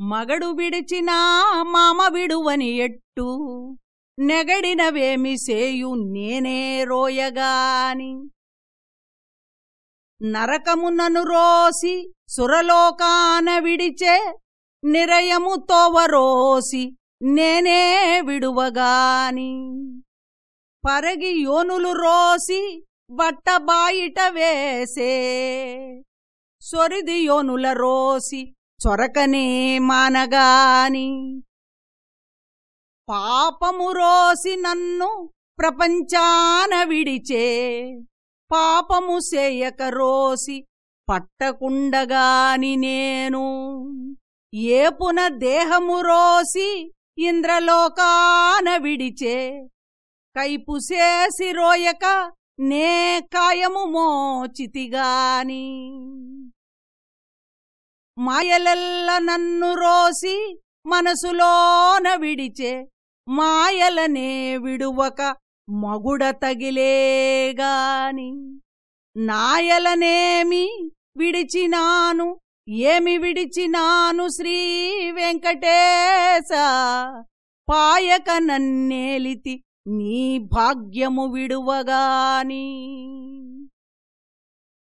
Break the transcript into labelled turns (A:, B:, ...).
A: మగడు విడిచినా మామ విడువని ఎట్టు? నెగడినవేమి సేయు నేనే రోయగాని? నరకమునను రోసి సురలోకాన విడిచే నిరయము తోవరోసి నేనే విడువగాని? పరగి యోనులు రోసి బట్ట బాయిట వేసే సొరిది యోనుల రోసి చొరకనే మానగాని. పాపము రోసి నన్ను ప్రపంచాన విడిచే. పాపము సేయక రోసి పట్టకుండగాని నేను. ఏపున దేహము రోసి ఇంద్రలోకాన విడిచే. కైపు చేసి రోయక నే కాయము మోచితిగాని. మాయలెల్ల నన్ను రోసి మనసులోన విడిచే మాయలనే విడువక మగుడ తగిలేగాని నాయలనేమి విడిచినాను ఏమి విడిచినాను శ్రీ వెంకటేశ? పాయక నన్నేలితి నీ భాగ్యము విడువగాని.